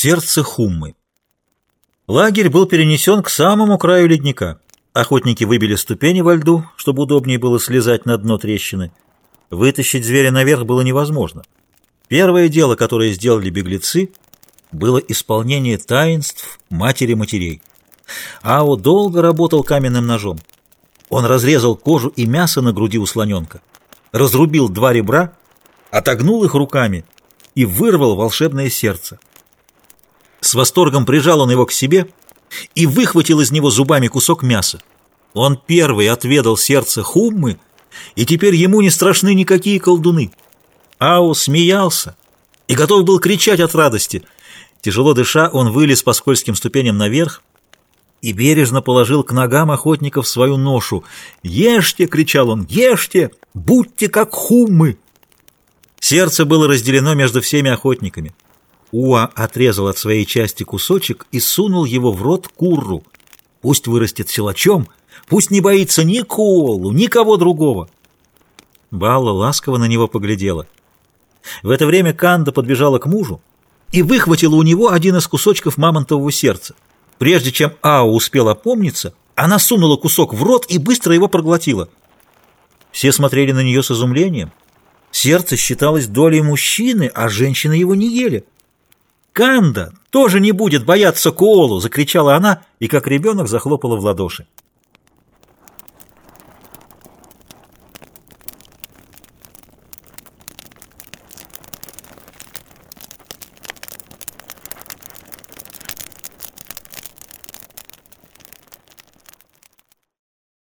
Сердце Хуммы. Лагерь был перенесен к самому краю ледника. Охотники выбили ступени во льду, чтобы удобнее было слезать на дно трещины. Вытащить зверя наверх было невозможно. Первое дело, которое сделали беглецы, было исполнение таинств матери матерей. Ао долго работал каменным ножом. Он разрезал кожу и мясо на груди у слоненка, разрубил два ребра, отогнул их руками и вырвал волшебное сердце. С восторгом прижал он его к себе и выхватил из него зубами кусок мяса. Он первый отведал сердце Хуммы, и теперь ему не страшны никакие колдуны. Ау смеялся и готов был кричать от радости. Тяжело дыша, он вылез по скользким ступеням наверх и бережно положил к ногам охотников свою ношу. «Ешьте!» — кричал он. «Ешьте! Будьте как Хуммы!» Сердце было разделено между всеми охотниками. Уа отрезал от своей части кусочек и сунул его в рот курру. Пусть вырастет силачом, пусть не боится ни Коолу, никого другого. Балла ласково на него поглядела. В это время Канда подбежала к мужу и выхватила у него один из кусочков мамонтового сердца. Прежде чем Ао успел опомниться, она сунула кусок в рот и быстро его проглотила. Все смотрели на нее с изумлением. Сердце считалось долей мужчины, а женщины его не ели. «Канда тоже не будет бояться Коолу!» — закричала она и, как ребенок, захлопала в ладоши.